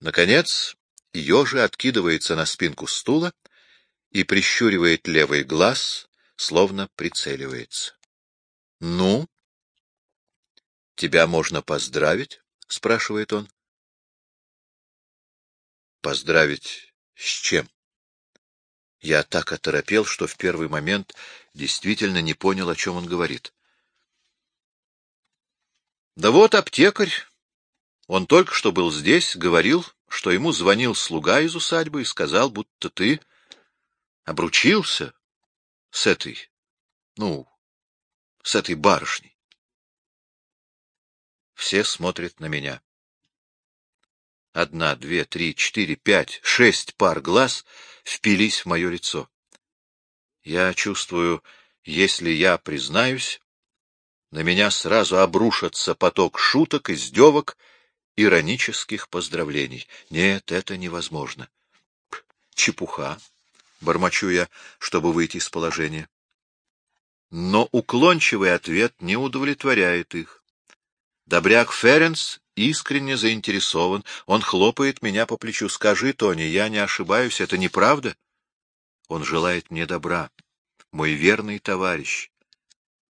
Наконец, ежи откидывается на спинку стула и прищуривает левый глаз, словно прицеливается. — Ну? — Тебя можно поздравить? — спрашивает он. — Поздравить с чем? Я так оторопел, что в первый момент действительно не понял, о чем он говорит. — Да вот аптекарь. Он только что был здесь, говорил, что ему звонил слуга из усадьбы и сказал, будто ты обручился с этой, ну, с этой барышней. Все смотрят на меня. Одна, две, три, четыре, пять, шесть пар глаз впились в мое лицо. Я чувствую, если я признаюсь, на меня сразу обрушится поток шуток, издевок, иронических поздравлений. Нет, это невозможно. Чепуха, бормочу я, чтобы выйти из положения. Но уклончивый ответ не удовлетворяет их. Добряк Ференс искренне заинтересован. Он хлопает меня по плечу. Скажи, Тони, я не ошибаюсь, это неправда? Он желает мне добра, мой верный товарищ.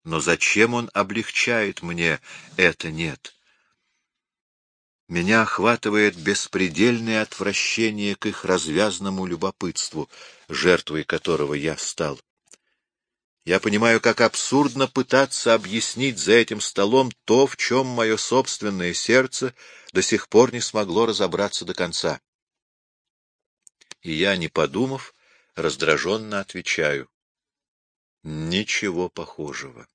Но зачем он облегчает мне это нет? Меня охватывает беспредельное отвращение к их развязному любопытству, жертвой которого я стал. Я понимаю, как абсурдно пытаться объяснить за этим столом то, в чем мое собственное сердце до сих пор не смогло разобраться до конца. И я, не подумав, раздраженно отвечаю. Ничего похожего.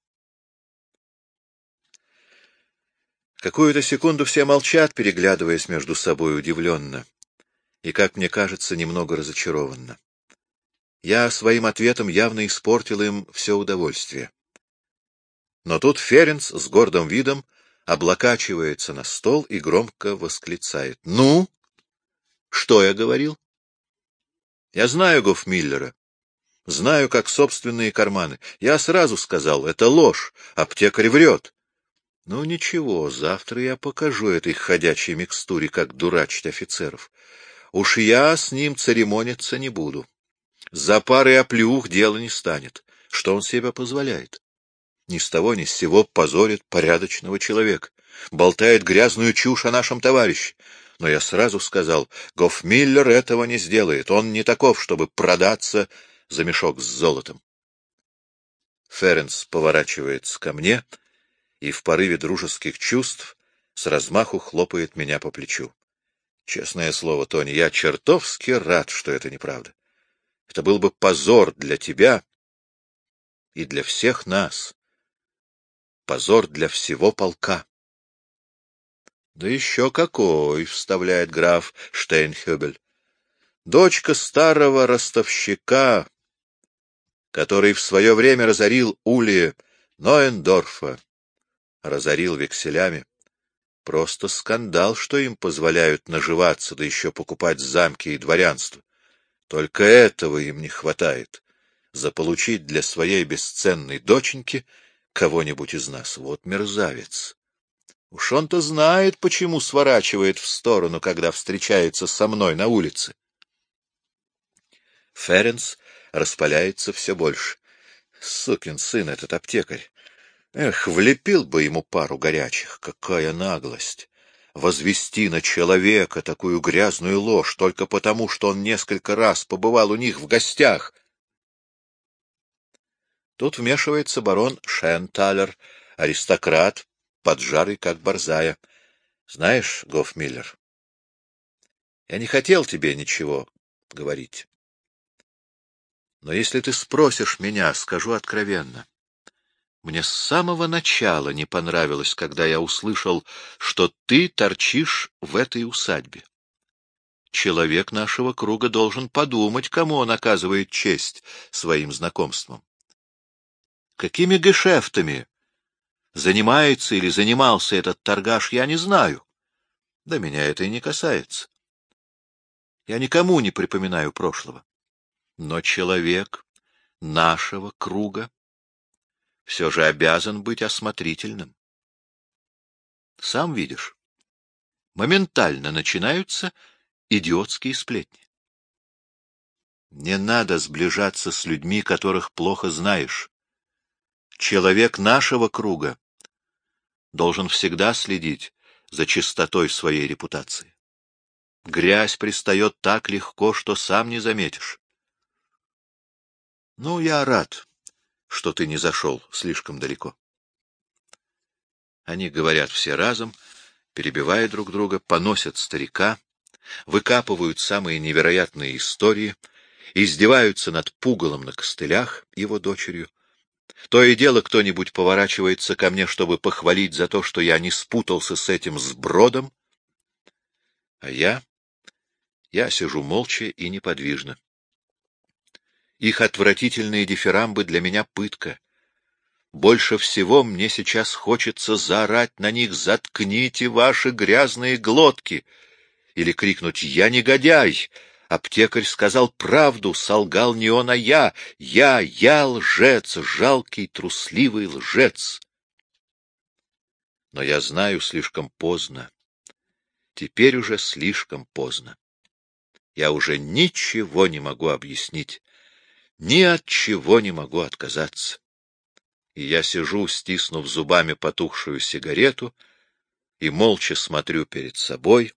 Какую-то секунду все молчат, переглядываясь между собой удивленно и, как мне кажется, немного разочарованно. Я своим ответом явно испортил им все удовольствие. Но тут Ференц с гордым видом облокачивается на стол и громко восклицает. — Ну? Что я говорил? — Я знаю Гофмиллера. Знаю, как собственные карманы. Я сразу сказал, это ложь, аптекарь врет. Ну ничего, завтра я покажу этой ходячей микстуре, как дурачить офицеров. Уж я с ним церемониться не буду. За парой оплюх дело не станет. Что он себе позволяет? Ни с того ни с сего позорит порядочного человека. Болтает грязную чушь о нашем товарище. Но я сразу сказал, Гофмиллер этого не сделает. Он не таков, чтобы продаться за мешок с золотом. Ференс поворачивается ко мне — и в порыве дружеских чувств с размаху хлопает меня по плечу. Честное слово, Тони, я чертовски рад, что это неправда. Это был бы позор для тебя и для всех нас. Позор для всего полка. — Да еще какой! — вставляет граф Штейнхюбель. — Дочка старого ростовщика, который в свое время разорил Ули Ноендорфа, разорил векселями. Просто скандал, что им позволяют наживаться, да еще покупать замки и дворянство. Только этого им не хватает. Заполучить для своей бесценной доченьки кого-нибудь из нас. Вот мерзавец. Уж он-то знает, почему сворачивает в сторону, когда встречается со мной на улице. Ференс распаляется все больше. Сукин сын этот аптекарь. Эх, влепил бы ему пару горячих, какая наглость! Возвести на человека такую грязную ложь только потому, что он несколько раз побывал у них в гостях. Тут вмешивается барон Шенталер, аристократ, поджарый как борзая. Знаешь, Гофмиллер, я не хотел тебе ничего говорить. Но если ты спросишь меня, скажу откровенно. Мне с самого начала не понравилось, когда я услышал, что ты торчишь в этой усадьбе. Человек нашего круга должен подумать, кому он оказывает честь своим знакомством. Какими гешефтами занимается или занимался этот торгаш, я не знаю. Да меня это и не касается. Я никому не припоминаю прошлого. Но человек нашего круга все же обязан быть осмотрительным. Сам видишь, моментально начинаются идиотские сплетни. Не надо сближаться с людьми, которых плохо знаешь. Человек нашего круга должен всегда следить за чистотой своей репутации. Грязь пристает так легко, что сам не заметишь. Ну, я рад, что ты не зашел слишком далеко. Они говорят все разом, перебивая друг друга, поносят старика, выкапывают самые невероятные истории, издеваются над пугалом на костылях, его дочерью. То и дело кто-нибудь поворачивается ко мне, чтобы похвалить за то, что я не спутался с этим сбродом. А я... я сижу молча и неподвижно. Их отвратительные дифирамбы для меня пытка. Больше всего мне сейчас хочется заорать на них «Заткните ваши грязные глотки!» или крикнуть «Я негодяй!» Аптекарь сказал правду, солгал не он, а я. Я, я лжец, жалкий, трусливый лжец. Но я знаю слишком поздно. Теперь уже слишком поздно. Я уже ничего не могу объяснить, ни от чего не могу отказаться и я сижу, стиснув зубами потухшую сигарету, и молча смотрю перед собой,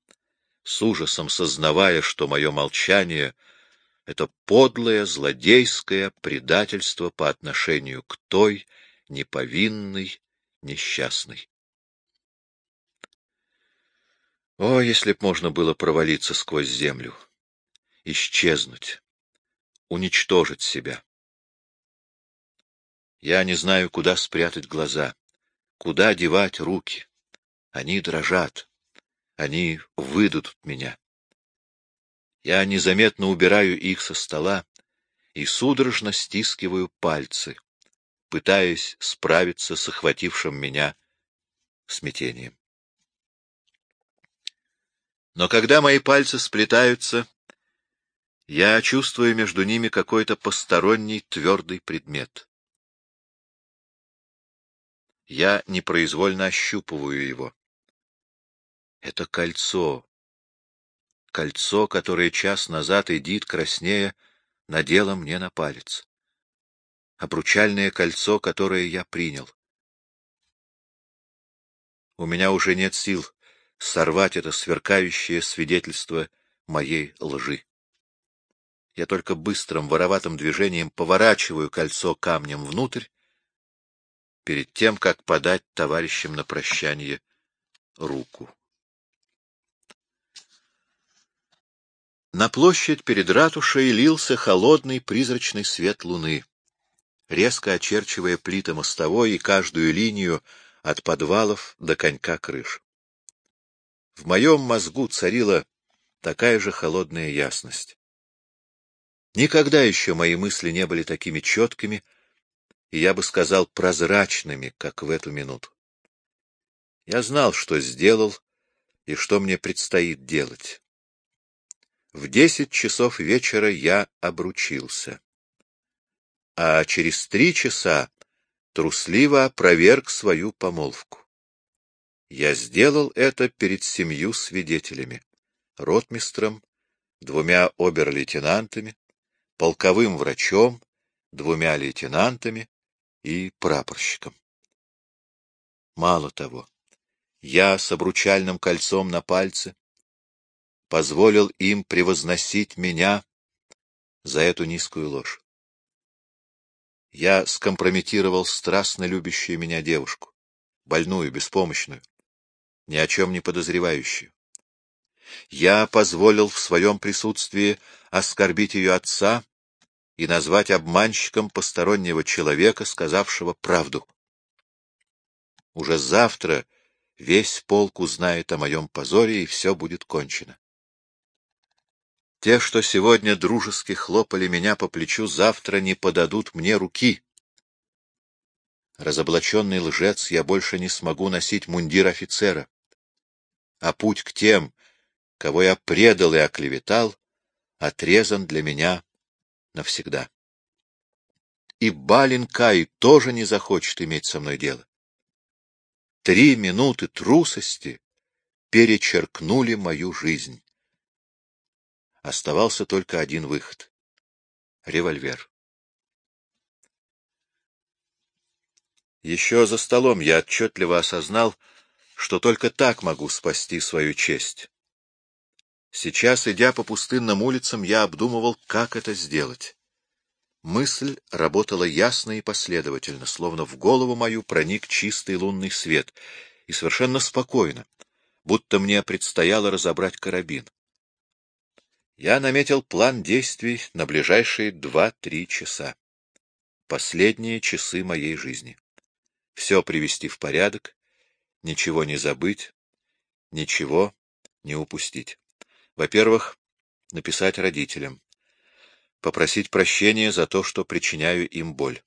с ужасом сознавая, что мое молчание — это подлое, злодейское предательство по отношению к той неповинной, несчастной. О, если б можно было провалиться сквозь землю, исчезнуть, уничтожить себя! Я не знаю, куда спрятать глаза, куда девать руки. Они дрожат, они выйдут от меня. Я незаметно убираю их со стола и судорожно стискиваю пальцы, пытаясь справиться с охватившим меня смятением. Но когда мои пальцы сплетаются, я чувствую между ними какой-то посторонний твердый предмет. Я непроизвольно ощупываю его. Это кольцо. Кольцо, которое час назад Эдит краснея надела мне на палец. Обручальное кольцо, которое я принял. У меня уже нет сил сорвать это сверкающее свидетельство моей лжи. Я только быстрым вороватым движением поворачиваю кольцо камнем внутрь перед тем, как подать товарищам на прощание руку. На площадь перед ратушей лился холодный призрачный свет луны, резко очерчивая плиты мостовой и каждую линию от подвалов до конька крыш. В моем мозгу царила такая же холодная ясность. Никогда еще мои мысли не были такими четкими, и я бы сказал прозрачными, как в эту минуту. Я знал, что сделал и что мне предстоит делать. В десять часов вечера я обручился. А через три часа трусливо опроверг свою помолвку. Я сделал это перед семью свидетелями — ротмистром, двумя обер-лейтенантами, полковым врачом, двумя лейтенантами и прапорщиком. Мало того, я с обручальным кольцом на пальце позволил им превозносить меня за эту низкую ложь. Я скомпрометировал страстно любящую меня девушку, больную, беспомощную, ни о чем не подозревающую. Я позволил в своем присутствии оскорбить ее отца и назвать обманщиком постороннего человека, сказавшего правду. Уже завтра весь полк узнает о моем позоре, и все будет кончено. Те, что сегодня дружески хлопали меня по плечу, завтра не подадут мне руки. Разоблаченный лжец, я больше не смогу носить мундир офицера. А путь к тем, кого я предал и оклеветал, отрезан для меня навсегда. И Балин Кай тоже не захочет иметь со мной дело. Три минуты трусости перечеркнули мою жизнь. Оставался только один выход — револьвер. Еще за столом я отчетливо осознал, что только так могу спасти свою честь. Сейчас, идя по пустынным улицам, я обдумывал, как это сделать. Мысль работала ясно и последовательно, словно в голову мою проник чистый лунный свет, и совершенно спокойно, будто мне предстояло разобрать карабин. Я наметил план действий на ближайшие два-три часа. Последние часы моей жизни. Все привести в порядок, ничего не забыть, ничего не упустить. Во-первых, написать родителям попросить прощения за то, что причиняю им боль.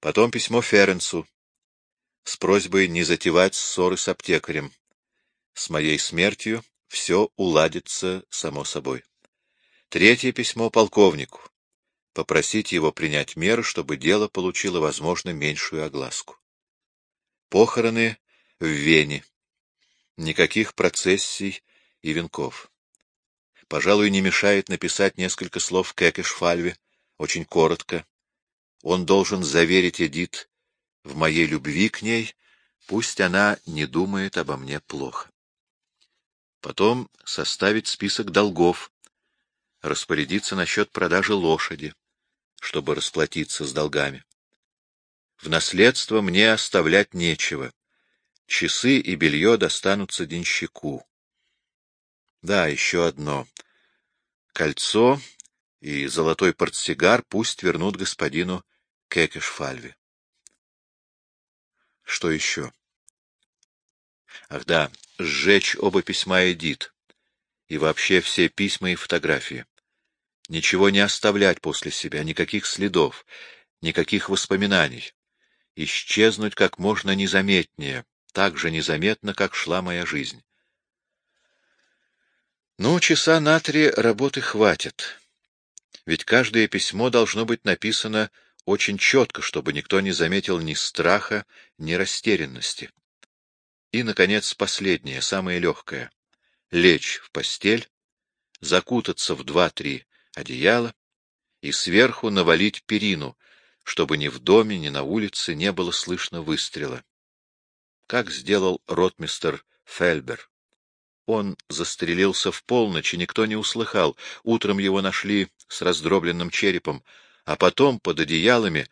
Потом письмо Ференцу с просьбой не затевать ссоры с аптекарем. С моей смертью все уладится само собой. Третье письмо полковнику. Попросить его принять меры, чтобы дело получило, возможно, меньшую огласку. Похороны в Вене. Никаких процессий и венков. Пожалуй, не мешает написать несколько слов Кекешфальве, очень коротко. Он должен заверить Эдит в моей любви к ней, пусть она не думает обо мне плохо. Потом составить список долгов, распорядиться насчет продажи лошади, чтобы расплатиться с долгами. В наследство мне оставлять нечего. Часы и белье достанутся денщику. Да, еще одно. Кольцо и золотой портсигар пусть вернут господину Кекешфальве. Что еще? Ах да, сжечь оба письма Эдит. И вообще все письма и фотографии. Ничего не оставлять после себя, никаких следов, никаких воспоминаний. Исчезнуть как можно незаметнее, так же незаметно, как шла моя жизнь. Ну, часа на три работы хватит. Ведь каждое письмо должно быть написано очень четко, чтобы никто не заметил ни страха, ни растерянности. И, наконец, последнее, самое легкое — лечь в постель, закутаться в два-три одеяла и сверху навалить перину, чтобы ни в доме, ни на улице не было слышно выстрела. Как сделал ротмистер Фельбер. Он застрелился в полночь, и никто не услыхал. Утром его нашли с раздробленным черепом, а потом под одеялами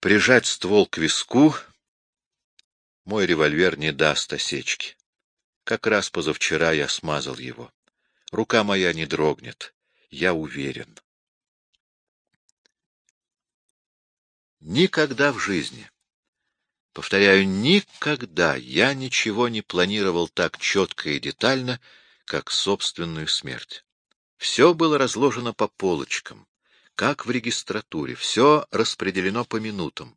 прижать ствол к виску. Мой револьвер не даст осечки. Как раз позавчера я смазал его. Рука моя не дрогнет, я уверен. Никогда в жизни Повторяю, никогда я ничего не планировал так четко и детально, как собственную смерть. Все было разложено по полочкам, как в регистратуре, все распределено по минутам.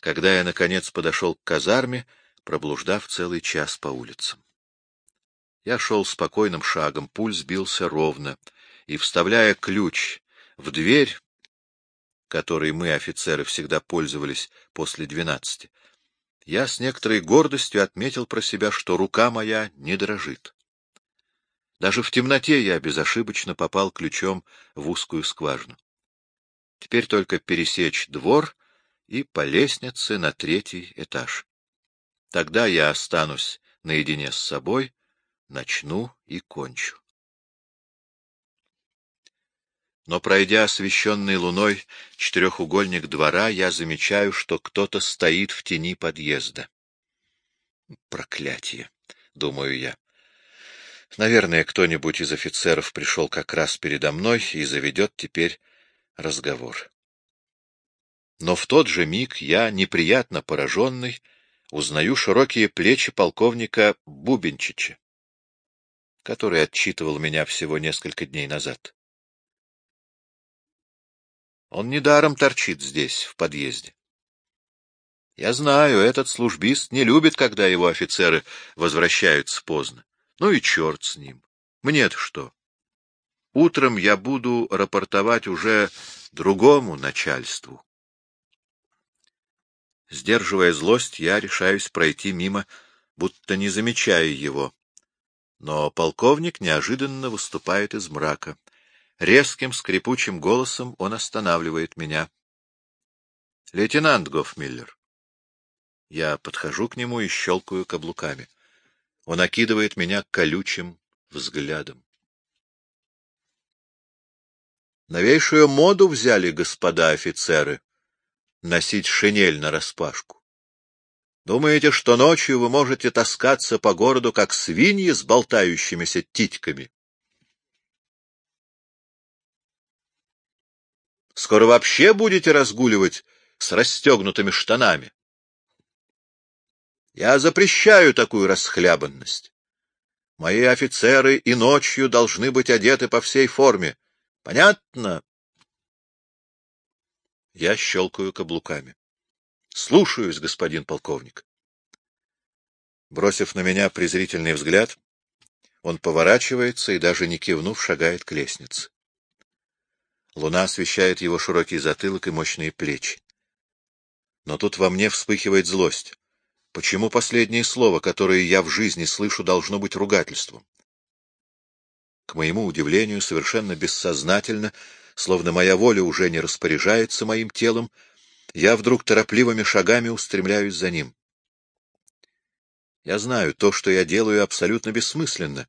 Когда я, наконец, подошел к казарме, проблуждав целый час по улицам. Я шел спокойным шагом, пульс бился ровно, и, вставляя ключ в дверь, которой мы, офицеры, всегда пользовались после двенадцати, я с некоторой гордостью отметил про себя, что рука моя не дрожит. Даже в темноте я безошибочно попал ключом в узкую скважину. Теперь только пересечь двор и по лестнице на третий этаж. Тогда я останусь наедине с собой, начну и кончу. Но, пройдя освещенный луной четырехугольник двора, я замечаю, что кто-то стоит в тени подъезда. Проклятие, — думаю я. Наверное, кто-нибудь из офицеров пришел как раз передо мной и заведет теперь разговор. Но в тот же миг я, неприятно пораженный, узнаю широкие плечи полковника Бубенчича, который отчитывал меня всего несколько дней назад. Он недаром торчит здесь, в подъезде. Я знаю, этот службист не любит, когда его офицеры возвращаются поздно. Ну и черт с ним. Мне-то что? Утром я буду рапортовать уже другому начальству. Сдерживая злость, я решаюсь пройти мимо, будто не замечая его. Но полковник неожиданно выступает из мрака. Резким, скрипучим голосом он останавливает меня. — Лейтенант Гофмиллер. Я подхожу к нему и щелкаю каблуками. Он окидывает меня колючим взглядом. Новейшую моду взяли господа офицеры — носить шинель нараспашку. Думаете, что ночью вы можете таскаться по городу, как свиньи с болтающимися титьками? Скоро вообще будете разгуливать с расстегнутыми штанами. Я запрещаю такую расхлябанность. Мои офицеры и ночью должны быть одеты по всей форме. Понятно? Я щелкаю каблуками. Слушаюсь, господин полковник. Бросив на меня презрительный взгляд, он поворачивается и, даже не кивнув, шагает к лестнице. Луна освещает его широкий затылок и мощные плечи. Но тут во мне вспыхивает злость. Почему последнее слово, которое я в жизни слышу, должно быть ругательством? К моему удивлению, совершенно бессознательно, словно моя воля уже не распоряжается моим телом, я вдруг торопливыми шагами устремляюсь за ним. Я знаю, то, что я делаю, абсолютно бессмысленно.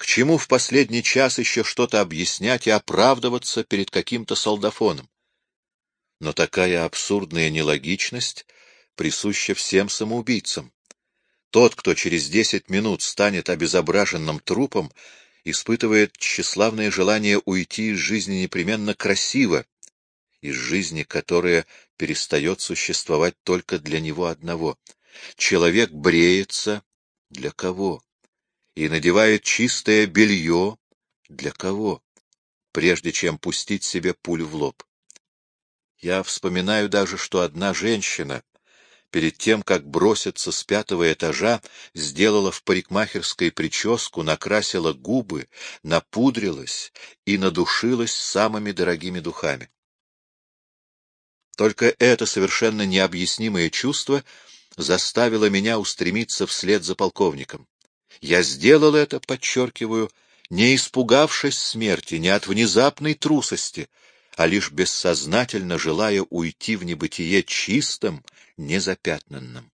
К чему в последний час еще что-то объяснять и оправдываться перед каким-то солдафоном? Но такая абсурдная нелогичность присуща всем самоубийцам. Тот, кто через десять минут станет обезображенным трупом, испытывает тщеславное желание уйти из жизни непременно красиво, из жизни, которая перестает существовать только для него одного. Человек бреется для кого? И надевает чистое белье для кого? Прежде чем пустить себе пулю в лоб. Я вспоминаю даже, что одна женщина, перед тем, как броситься с пятого этажа, сделала в парикмахерской прическу, накрасила губы, напудрилась и надушилась самыми дорогими духами. Только это совершенно необъяснимое чувство заставило меня устремиться вслед за полковником. Я сделал это, подчеркиваю, не испугавшись смерти, не от внезапной трусости, а лишь бессознательно желая уйти в небытие чистым, незапятнанным.